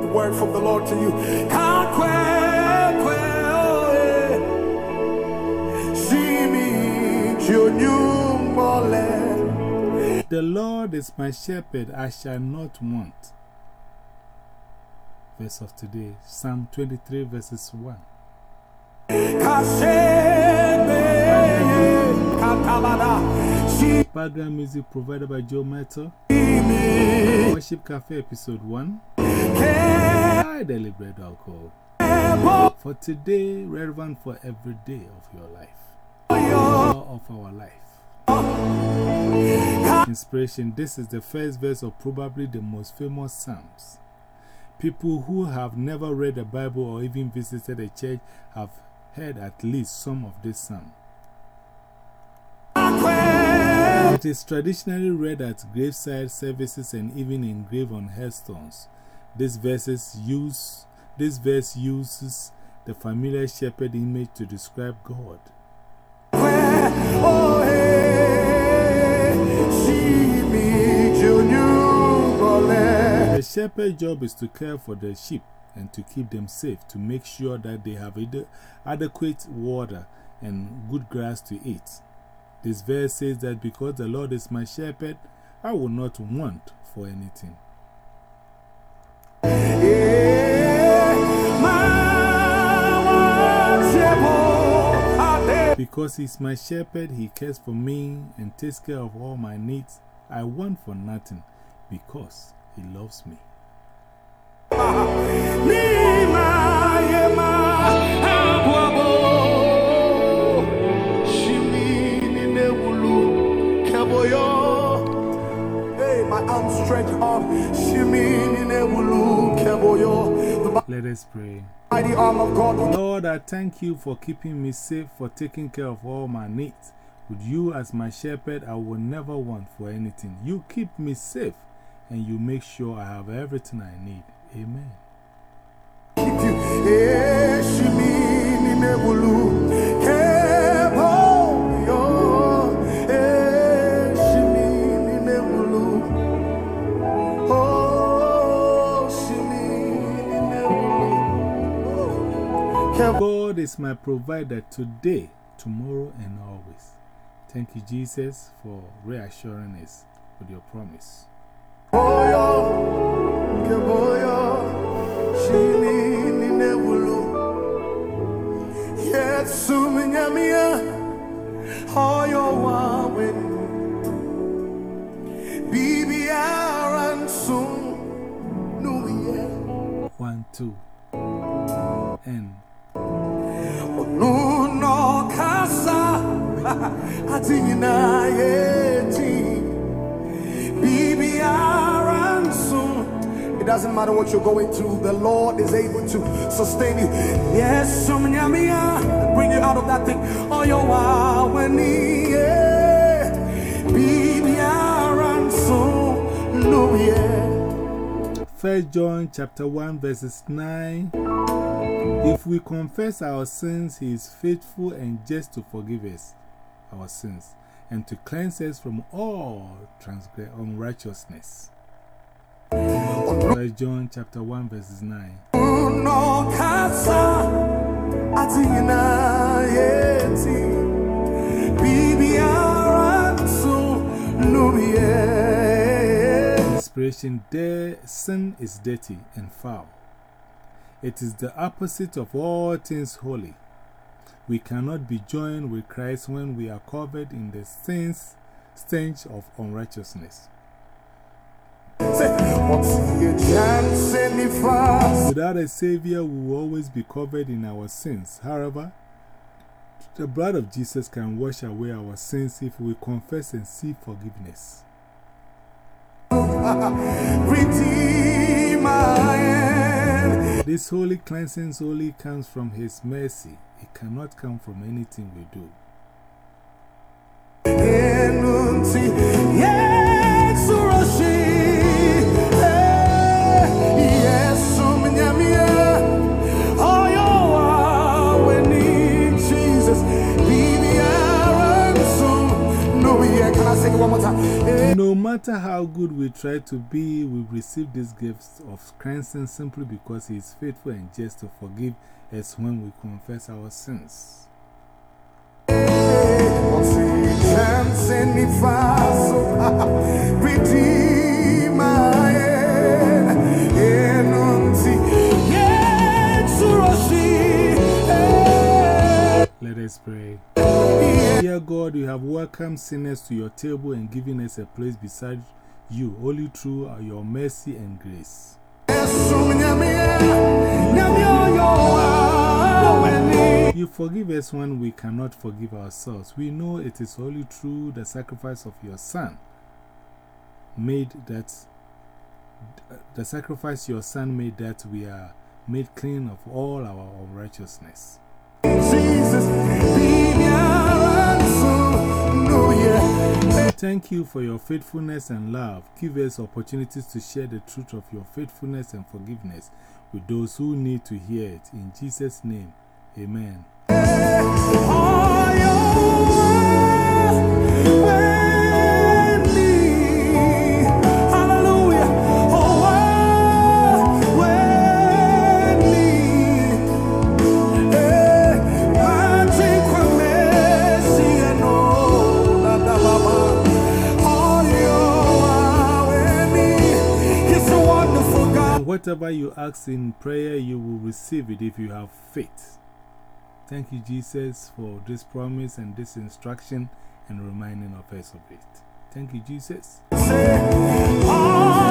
the word from the Lord to you. Kakwe, kwe, oe. Shimi Jonyumole. The Lord is my shepherd, I shall not want. Verse of today, Psalm 23, verses 1. Background music provided by Joe Metal. Worship Cafe Episode 1. I deliberate alcohol. For today, relevant for every day of your life. Of our life. Inspiration This is the first verse of probably the most famous Psalms. People who have never read the Bible or even visited a church have heard at least some of this psalm. It is traditionally read at graveside services and even engraved on headstones. This, verses use, this verse uses the familiar shepherd image to describe God. The shepherd's job is to care for the sheep and to keep them safe, to make sure that they have adequate water and good grass to eat. This verse says that because the Lord is my shepherd, I will not want for anything. Because he's my shepherd, he cares for me and takes care of all my needs. I want for nothing because he loves me. Let us pray. mighty arm of God will Lord, I thank you for keeping me safe, for taking care of all my needs. With you as my shepherd, I will never want for anything. You keep me safe and you make sure I have everything I need. Amen. Eh, is my provider today, tomorrow, and always. Thank you, Jesus, for reassuring us with your promise. Boyo, ke boyo, It doesn't matter what you're going through, the Lord is able to sustain you. Yes, bring you out of that thing. Oh, yo, wow, when Bibi aransun, no, yeah. First John chapter 1, verses 9. If we confess our sins, he is faithful and just to forgive us our sins and to cleanse us from all unrighteousness. John chapter 1, verses 9. no casa atingina yeti bibi aransu nubiye Inspiration there, sin is dirty and foul. It is the opposite of all things holy. We cannot be joined with Christ when we are covered in the sins, stench of unrighteousness. say what's your chance any fast Without a Savior, we will always be covered in our sins. However, the blood of Jesus can wash away our sins if we confess and seek forgiveness. This holy cleansing only comes from His mercy, it cannot come from anything we do. No matter how good we try to be, we receive these gifts of cleansing simply because He is faithful and just to forgive us when we confess our sins. Let us pray. Dear God, you have welcomed sinners to your table and given us a place beside you, only through your mercy and grace. You forgive us when we cannot forgive ourselves. We know it is only through the sacrifice of your Son made that the sacrifice your Son made that we are made clean of all our unrighteousness. Thank you for your faithfulness and love. Give us opportunities to share the truth of your faithfulness and forgiveness with those who need to hear it. In Jesus' name. Amen. whatever you ask in prayer, you will receive it if you have faith. Thank you, Jesus, for this promise and this instruction and reminding of us of it. Thank you, Jesus. Ah.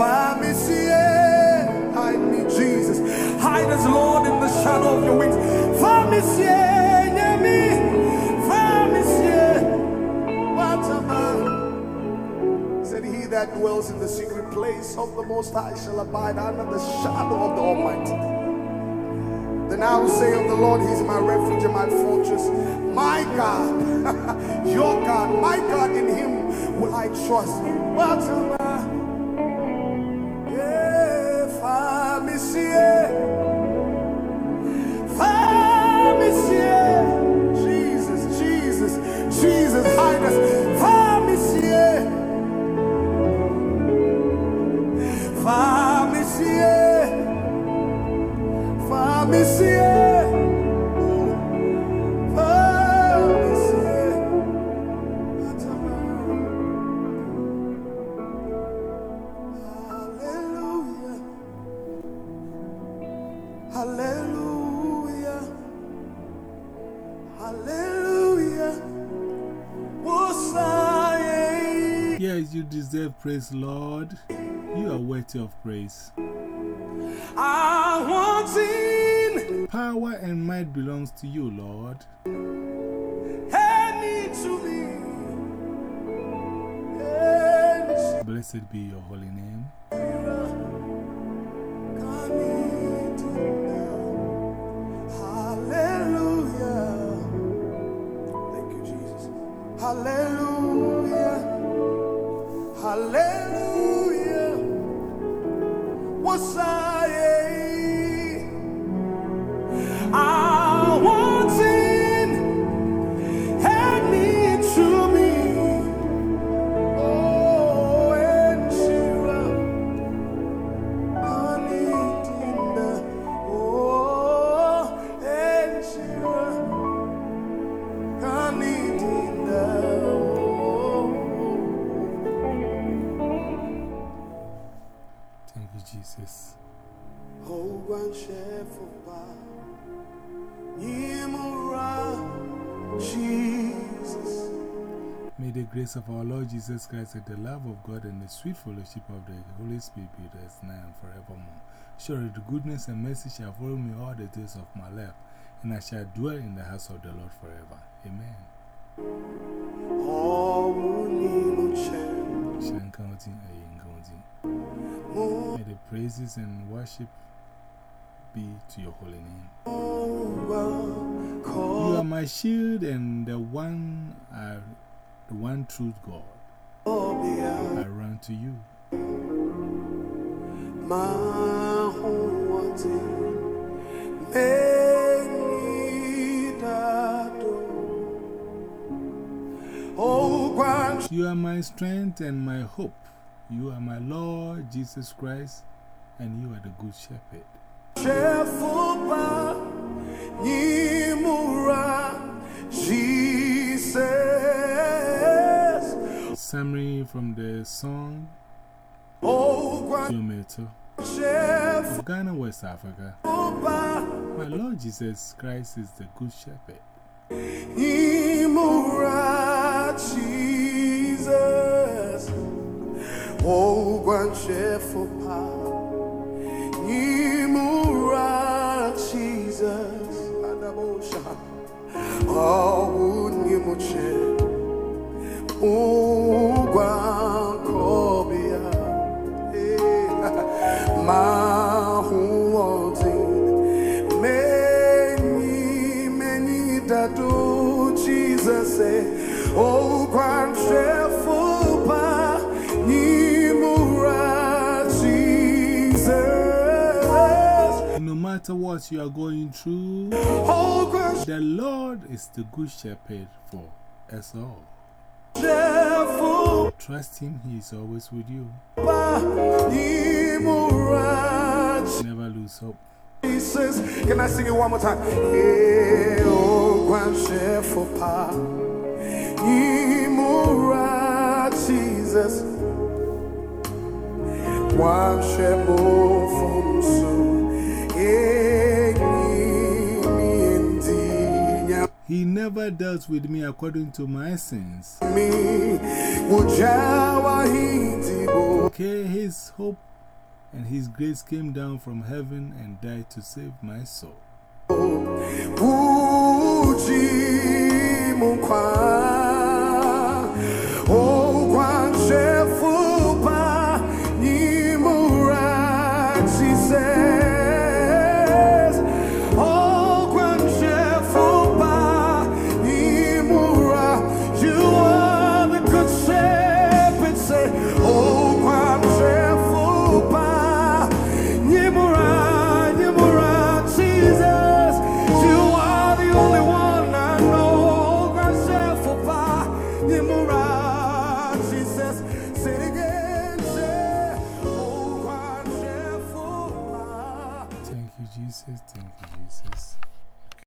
Hide me, see Hide me, Jesus. Hide us, Lord, in the shadow of your wings. Find me, see me. Me. Said he that dwells in the secret place of the Most High shall abide under the shadow of the Almighty. Then I will say of the Lord, He's my refuge and my fortress. My God, your God, my God, in Him will I trust. Well, deserve praise, Lord. You are worthy of praise. I want in. Power and might belongs to you, Lord. To me. Blessed be your holy name. Grace of our Lord Jesus Christ and the love of God and the sweet fellowship of the Holy Spirit be with us now and forevermore. Surely the goodness and mercy shall follow me all the days of my life, and I shall dwell in the house of the Lord forever. Amen. May the praises and worship be to your holy name. You are my shield and the one, I, the one truth God. I run to you. You are my strength and my hope. You are my Lord Jesus Christ, and you are the Good Shepherd. Summary from the song Oh, Chef. of Ghana, West Africa. My Lord Jesus Christ is the Good Shepherd. Jesus. Oh, chef for power. Imura Jesus. Adabosha. Oh, Nimuche. Oh, matter what you are going through, Oh, the Lord is the Good Shepherd for us all. Cheful Trust Him, He is always with you. Never lose hope. Jesus. Can I sing it one more time? Hey, oh, Grand for Pa. Imura, Jesus. Chef from so. He never dealt with me according to my sins. Me, Ujawa Hintibo. Okay, His hope and His grace came down from heaven and died to save my soul. Oh.